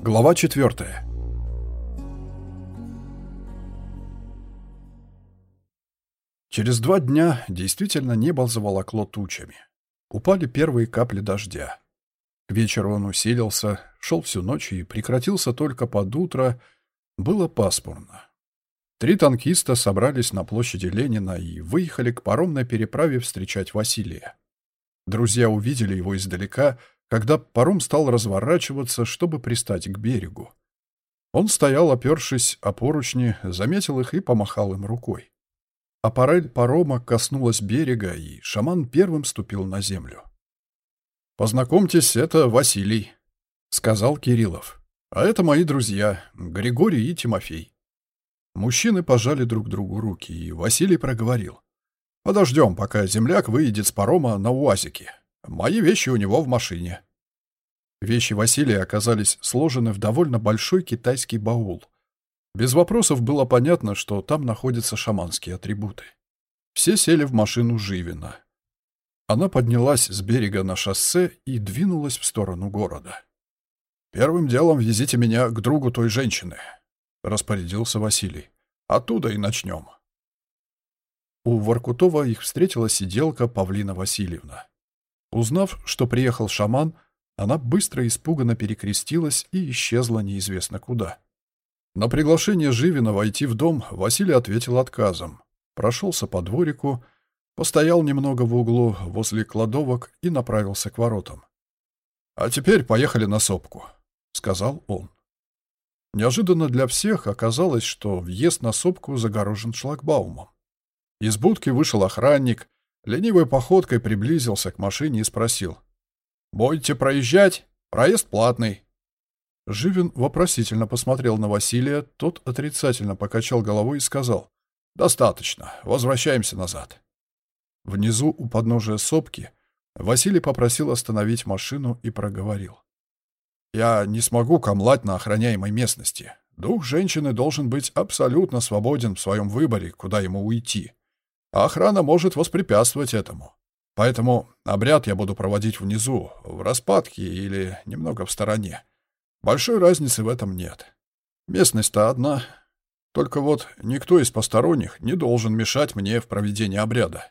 Глава четвертая. Через два дня действительно небо заволокло тучами. Упали первые капли дождя. К вечеру он усилился, шел всю ночь и прекратился только под утро. Было пасмурно. Три танкиста собрались на площади Ленина и выехали к паромной переправе встречать Василия. Друзья увидели его издалека, когда паром стал разворачиваться, чтобы пристать к берегу. Он стоял, опершись о поручни, заметил их и помахал им рукой. Аппарель парома коснулась берега, и шаман первым ступил на землю. «Познакомьтесь, это Василий», — сказал Кириллов. «А это мои друзья, Григорий и Тимофей». Мужчины пожали друг другу руки, и Василий проговорил. «Подождем, пока земляк выйдет с парома на УАЗике. Мои вещи у него в машине». Вещи Василия оказались сложены в довольно большой китайский баул. Без вопросов было понятно, что там находятся шаманские атрибуты. Все сели в машину Живина. Она поднялась с берега на шоссе и двинулась в сторону города. «Первым делом везите меня к другу той женщины», — распорядился Василий. «Оттуда и начнем». У Воркутова их встретила сиделка Павлина Васильевна. Узнав, что приехал шаман, она быстро испуганно перекрестилась и исчезла неизвестно куда. На приглашение Живина войти в дом Василий ответил отказом. Прошелся по дворику, постоял немного в углу возле кладовок и направился к воротам. «А теперь поехали на сопку», — сказал он. Неожиданно для всех оказалось, что въезд на сопку загорожен шлагбаумом. Из будки вышел охранник, ленивой походкой приблизился к машине и спросил. «Будете проезжать? Проезд платный». Живин вопросительно посмотрел на Василия, тот отрицательно покачал головой и сказал. «Достаточно, возвращаемся назад». Внизу, у подножия сопки, Василий попросил остановить машину и проговорил. Я не смогу камлать на охраняемой местности. Дух женщины должен быть абсолютно свободен в своем выборе, куда ему уйти. А охрана может воспрепятствовать этому. Поэтому обряд я буду проводить внизу, в распадке или немного в стороне. Большой разницы в этом нет. Местность-то одна. Только вот никто из посторонних не должен мешать мне в проведении обряда.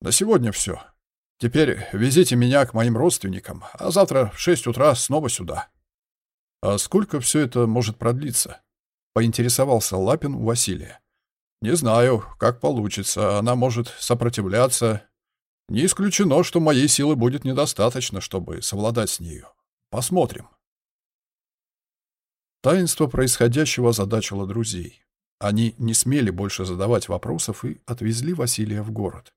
На сегодня все. Теперь везите меня к моим родственникам, а завтра в шесть утра снова сюда». «А сколько все это может продлиться?» — поинтересовался Лапин у Василия. «Не знаю, как получится. Она может сопротивляться. Не исключено, что моей силы будет недостаточно, чтобы совладать с нею. Посмотрим». Таинство происходящего озадачило друзей. Они не смели больше задавать вопросов и отвезли Василия в город.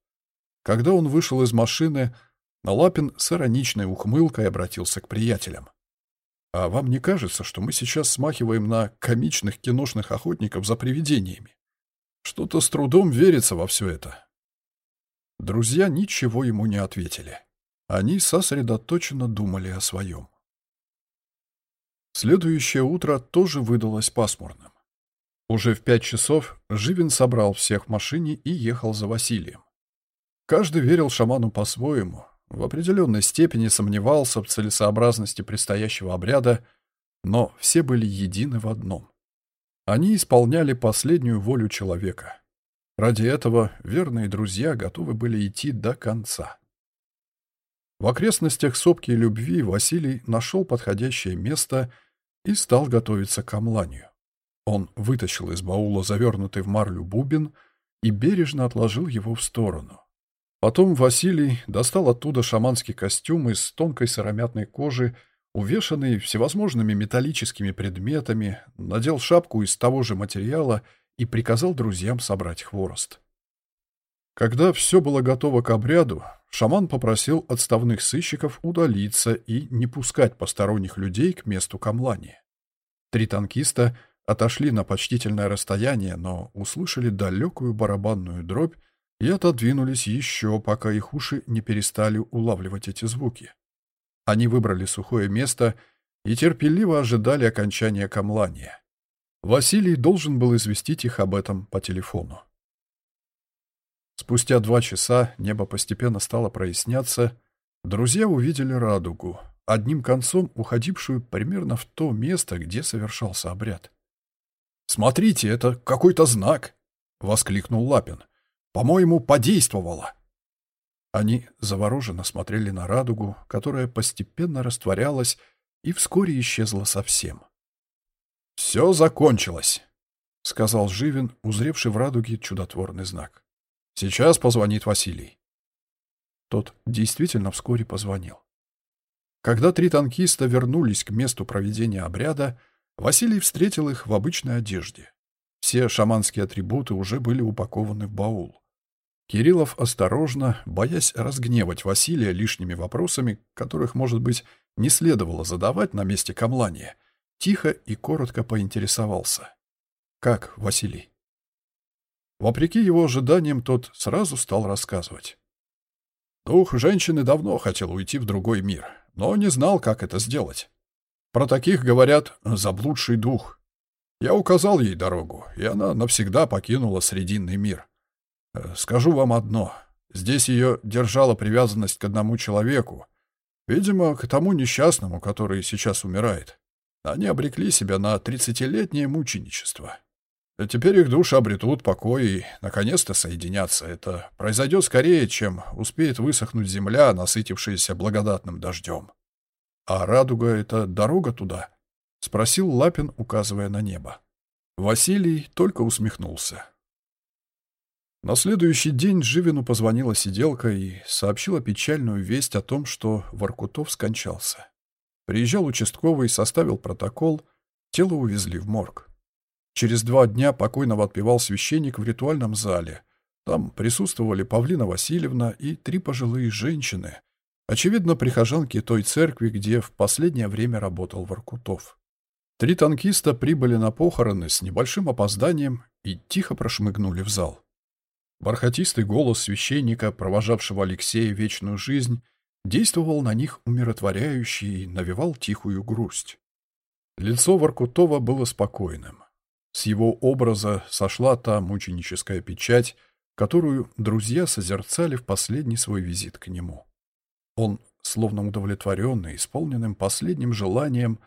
Когда он вышел из машины, Лапин с ироничной ухмылкой обратился к приятелям. «А вам не кажется, что мы сейчас смахиваем на комичных киношных охотников за привидениями? Что-то с трудом верится во все это». Друзья ничего ему не ответили. Они сосредоточенно думали о своем. Следующее утро тоже выдалось пасмурным. Уже в пять часов Живин собрал всех в машине и ехал за Василием. Каждый верил шаману по-своему, в определенной степени сомневался в целесообразности предстоящего обряда, но все были едины в одном. Они исполняли последнюю волю человека. Ради этого верные друзья готовы были идти до конца. В окрестностях сопки любви Василий нашел подходящее место и стал готовиться к омланию. Он вытащил из баула завернутый в марлю бубен и бережно отложил его в сторону. Потом Василий достал оттуда шаманский костюм из тонкой сыромятной кожи, увешанный всевозможными металлическими предметами, надел шапку из того же материала и приказал друзьям собрать хворост. Когда все было готово к обряду, шаман попросил отставных сыщиков удалиться и не пускать посторонних людей к месту камлания. Три танкиста отошли на почтительное расстояние, но услышали далекую барабанную дробь, и отодвинулись еще, пока их уши не перестали улавливать эти звуки. Они выбрали сухое место и терпеливо ожидали окончания камлания. Василий должен был известить их об этом по телефону. Спустя два часа небо постепенно стало проясняться. Друзья увидели радугу. одним концом уходившую примерно в то место, где совершался обряд. «Смотрите, это какой-то знак!» — воскликнул Лапин. «По-моему, подействовало!» Они завороженно смотрели на радугу, которая постепенно растворялась и вскоре исчезла совсем. «Все закончилось», — сказал Живин, узревший в радуге чудотворный знак. «Сейчас позвонит Василий». Тот действительно вскоре позвонил. Когда три танкиста вернулись к месту проведения обряда, Василий встретил их в обычной одежде. Все шаманские атрибуты уже были упакованы в баул. Кириллов осторожно, боясь разгневать Василия лишними вопросами, которых, может быть, не следовало задавать на месте камлания, тихо и коротко поинтересовался. «Как, Василий?» Вопреки его ожиданиям, тот сразу стал рассказывать. Дух женщины давно хотел уйти в другой мир, но не знал, как это сделать. Про таких говорят «заблудший дух». Я указал ей дорогу, и она навсегда покинула Срединный мир. Скажу вам одно. Здесь ее держала привязанность к одному человеку. Видимо, к тому несчастному, который сейчас умирает. Они обрекли себя на тридцатилетнее мученичество. А теперь их души обретут покой и, наконец-то, соединятся. Это произойдет скорее, чем успеет высохнуть земля, насытившаяся благодатным дождем. «А радуга — это дорога туда?» — спросил Лапин, указывая на небо. Василий только усмехнулся. На следующий день Живину позвонила сиделка и сообщила печальную весть о том, что Воркутов скончался. Приезжал участковый, составил протокол, тело увезли в морг. Через два дня покойного отпевал священник в ритуальном зале. Там присутствовали Павлина Васильевна и три пожилые женщины, очевидно, прихожанки той церкви, где в последнее время работал Воркутов. Три танкиста прибыли на похороны с небольшим опозданием и тихо прошмыгнули в зал. Бархатистый голос священника, провожавшего Алексея вечную жизнь, действовал на них умиротворяюще и навевал тихую грусть. Лицо Воркутова было спокойным. С его образа сошла та мученическая печать, которую друзья созерцали в последний свой визит к нему. Он, словно удовлетворенный, исполненным последним желанием,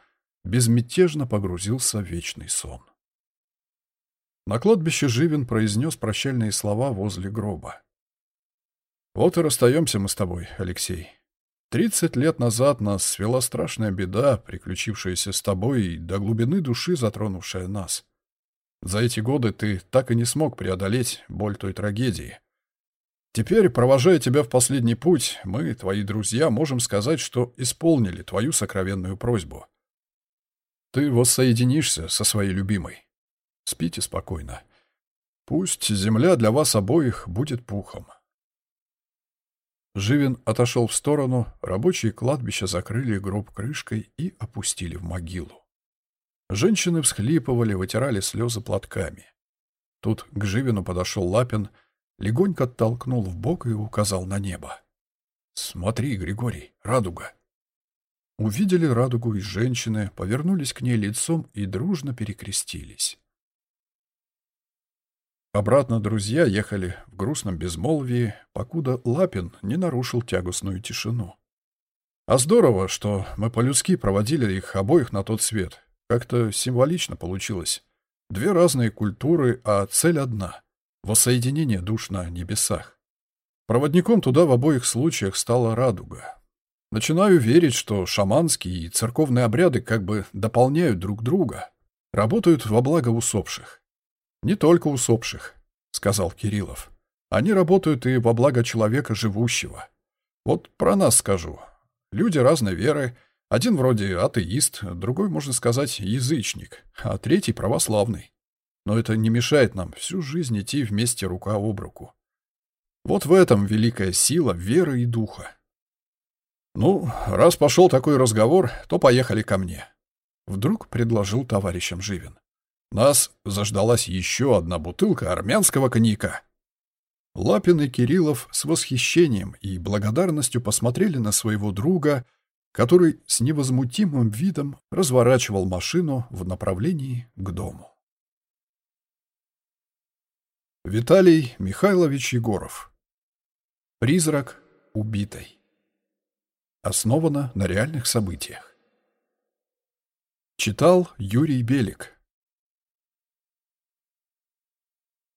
безмятежно погрузился в вечный сон. На кладбище Живин произнес прощальные слова возле гроба. «Вот и расстаемся мы с тобой, Алексей. Тридцать лет назад нас свела страшная беда, приключившаяся с тобой и до глубины души затронувшая нас. За эти годы ты так и не смог преодолеть боль той трагедии. Теперь, провожая тебя в последний путь, мы, твои друзья, можем сказать, что исполнили твою сокровенную просьбу. Ты воссоединишься со своей любимой. Спите спокойно. Пусть земля для вас обоих будет пухом. Живин отошел в сторону, рабочие кладбища закрыли гроб крышкой и опустили в могилу. Женщины всхлипывали, вытирали слезы платками. Тут к Живину подошел Лапин, легонько оттолкнул в бок и указал на небо. «Смотри, Григорий, радуга!» Увидели радугу и женщины, повернулись к ней лицом и дружно перекрестились. Обратно друзья ехали в грустном безмолвии, покуда Лапин не нарушил тягостную тишину. А здорово, что мы по-людски проводили их обоих на тот свет. Как-то символично получилось. Две разные культуры, а цель одна — воссоединение душ на небесах. Проводником туда в обоих случаях стала радуга. Начинаю верить, что шаманские и церковные обряды как бы дополняют друг друга, работают во благо усопших. «Не только усопших», — сказал Кириллов. «Они работают и во благо человека живущего. Вот про нас скажу. Люди разной веры. Один вроде атеист, другой, можно сказать, язычник, а третий православный. Но это не мешает нам всю жизнь идти вместе рука об руку. Вот в этом великая сила веры и духа. Ну, раз пошел такой разговор, то поехали ко мне. Вдруг предложил товарищам Живин. Нас заждалась еще одна бутылка армянского коньяка. Лапин и Кириллов с восхищением и благодарностью посмотрели на своего друга, который с невозмутимым видом разворачивал машину в направлении к дому. Виталий Михайлович Егоров. Призрак убитой. Основано на реальных событиях. Читал Юрий Белик